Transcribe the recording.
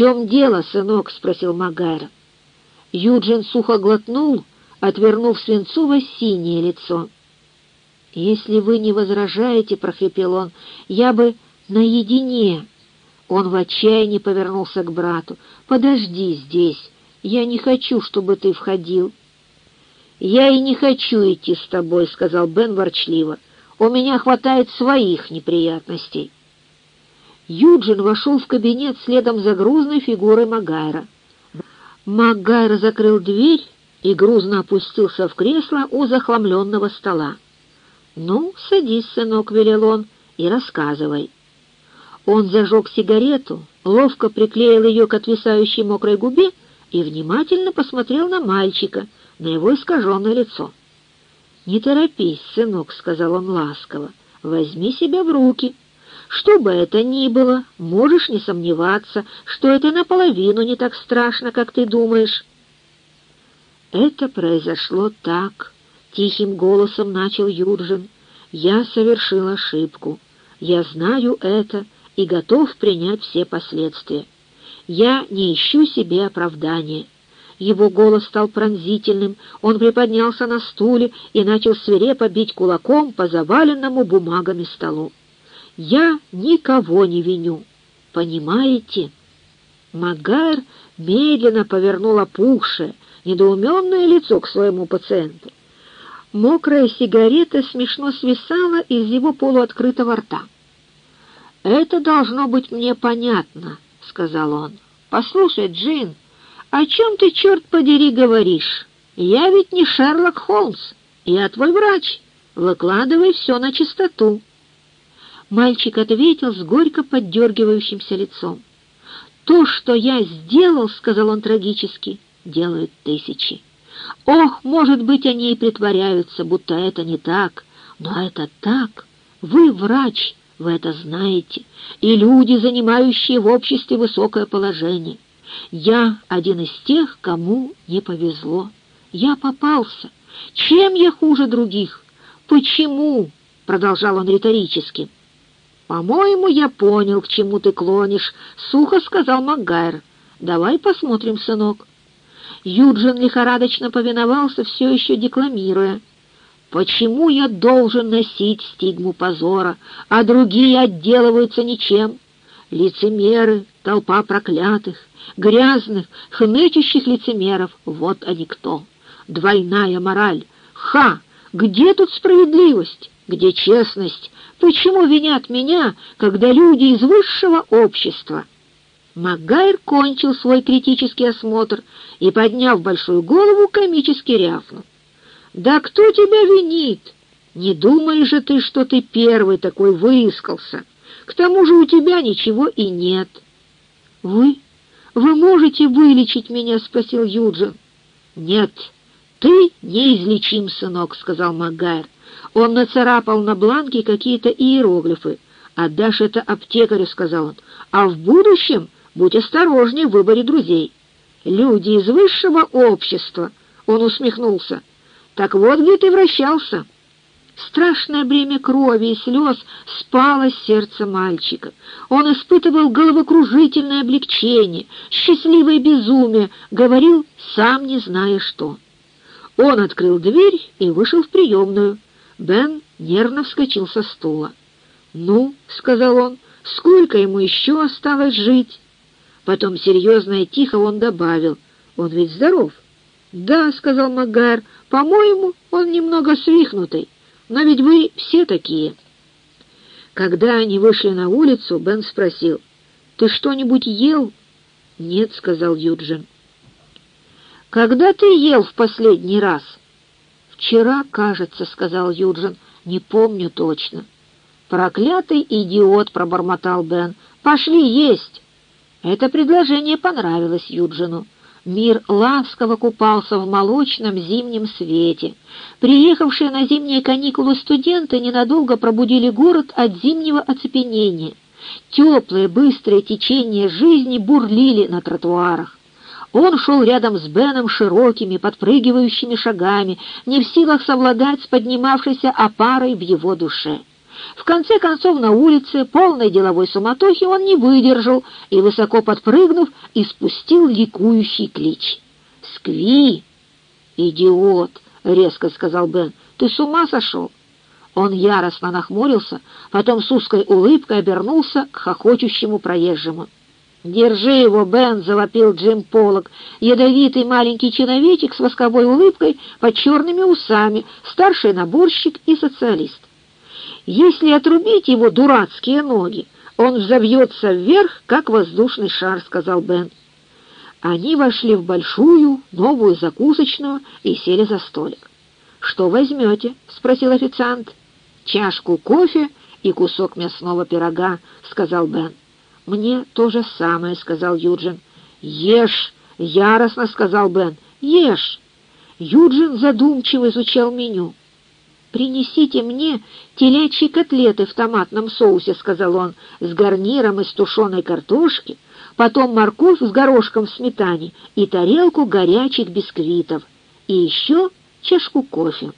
чем дело, сынок?» — спросил Магайр. Юджин сухо глотнул, отвернув свинцово-синее лицо. «Если вы не возражаете, — прохрипел он, — я бы наедине...» Он в отчаянии повернулся к брату. «Подожди здесь, я не хочу, чтобы ты входил». «Я и не хочу идти с тобой», — сказал Бен ворчливо. «У меня хватает своих неприятностей». Юджин вошел в кабинет следом за грузной фигурой Магайра. Магайр закрыл дверь и грузно опустился в кресло у захламленного стола. «Ну, садись, сынок», — велел он, — «и рассказывай». Он зажег сигарету, ловко приклеил ее к отвисающей мокрой губе и внимательно посмотрел на мальчика, на его искаженное лицо. «Не торопись, сынок», — сказал он ласково, — «возьми себя в руки. Что бы это ни было, можешь не сомневаться, что это наполовину не так страшно, как ты думаешь». «Это произошло так», — тихим голосом начал Юржин. «Я совершил ошибку. Я знаю это и готов принять все последствия. Я не ищу себе оправдания». Его голос стал пронзительным, он приподнялся на стуле и начал свирепо бить кулаком по заваленному бумагами столу. «Я никого не виню, понимаете?» Магайр медленно повернул опухшее, недоуменное лицо к своему пациенту. Мокрая сигарета смешно свисала из его полуоткрытого рта. «Это должно быть мне понятно», — сказал он. «Послушай, Джин, о чем ты, черт подери, говоришь? Я ведь не Шерлок Холмс, я твой врач. Выкладывай все на чистоту». Мальчик ответил с горько поддергивающимся лицом. «То, что я сделал, — сказал он трагически, — делают тысячи. Ох, может быть, они и притворяются, будто это не так, но это так. Вы врач, вы это знаете, и люди, занимающие в обществе высокое положение. Я один из тех, кому не повезло. Я попался. Чем я хуже других? Почему? — продолжал он риторически. «По-моему, я понял, к чему ты клонишь», — сухо сказал Макгайр. «Давай посмотрим, сынок». Юджин лихорадочно повиновался, все еще декламируя. «Почему я должен носить стигму позора, а другие отделываются ничем? Лицемеры, толпа проклятых, грязных, хнычущих лицемеров, вот они кто. Двойная мораль. Ха! Где тут справедливость? Где честность? Почему винят меня, когда люди из высшего общества?» Магайр кончил свой критический осмотр и, подняв большую голову, комически рявкнул. «Да кто тебя винит? Не думай же ты, что ты первый такой выискался. К тому же у тебя ничего и нет». «Вы? Вы можете вылечить меня?» — спросил Юджин. «Нет, ты неизлечим, сынок», — сказал Магайр. Он нацарапал на бланке какие-то иероглифы. «Отдашь это аптекарю», — сказал он. «А в будущем Будь осторожней в выборе друзей. Люди из высшего общества, — он усмехнулся. Так вот где ты вращался. Страшное бремя крови и слез спало с сердца мальчика. Он испытывал головокружительное облегчение, счастливое безумие, говорил, сам не зная что. Он открыл дверь и вышел в приемную. Бен нервно вскочил со стула. «Ну», — сказал он, — «сколько ему еще осталось жить?» Потом серьезно и тихо он добавил, «Он ведь здоров». «Да», — сказал Магар, — «по-моему, он немного свихнутый, но ведь вы все такие». Когда они вышли на улицу, Бен спросил, «Ты что-нибудь ел?» «Нет», — сказал Юджин. «Когда ты ел в последний раз?» «Вчера, кажется», — сказал Юджин, — «не помню точно». «Проклятый идиот!» — пробормотал Бен. «Пошли есть!» Это предложение понравилось Юджину. Мир ласково купался в молочном зимнем свете. Приехавшие на зимние каникулы студенты ненадолго пробудили город от зимнего оцепенения. Теплые, быстрые течения жизни бурлили на тротуарах. Он шел рядом с Беном широкими, подпрыгивающими шагами, не в силах совладать с поднимавшейся опарой в его душе. В конце концов, на улице, полной деловой суматохи, он не выдержал и, высоко подпрыгнув, испустил ликующий клич. «Скви!» «Идиот!» — резко сказал Бен. «Ты с ума сошел?» Он яростно нахмурился, потом с узкой улыбкой обернулся к хохочущему проезжему. «Держи его, Бен!» — завопил Джим Поллок, ядовитый маленький чиновечек с восковой улыбкой под черными усами, старший наборщик и социалист. «Если отрубить его дурацкие ноги, он взовьется вверх, как воздушный шар», — сказал Бен. Они вошли в большую, новую закусочную и сели за столик. «Что возьмете?» — спросил официант. «Чашку кофе и кусок мясного пирога», — сказал Бен. «Мне то же самое», — сказал Юджин. «Ешь!» — яростно сказал Бен. «Ешь!» Юджин задумчиво изучал меню. «Принесите мне телячьи котлеты в томатном соусе», — сказал он, «с гарниром из тушеной картошки, потом морковь с горошком в сметане и тарелку горячих бисквитов, и еще чашку кофе».